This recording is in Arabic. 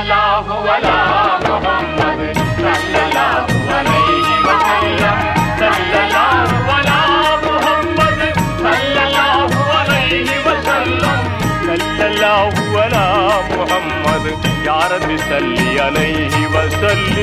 الله ولا محمد. صلى الله عليه وسلم. صلى الله ولا محمد. صلى الله عليه وسلم. صلى الله ولا محمد. يا رب صل عليه وسلم.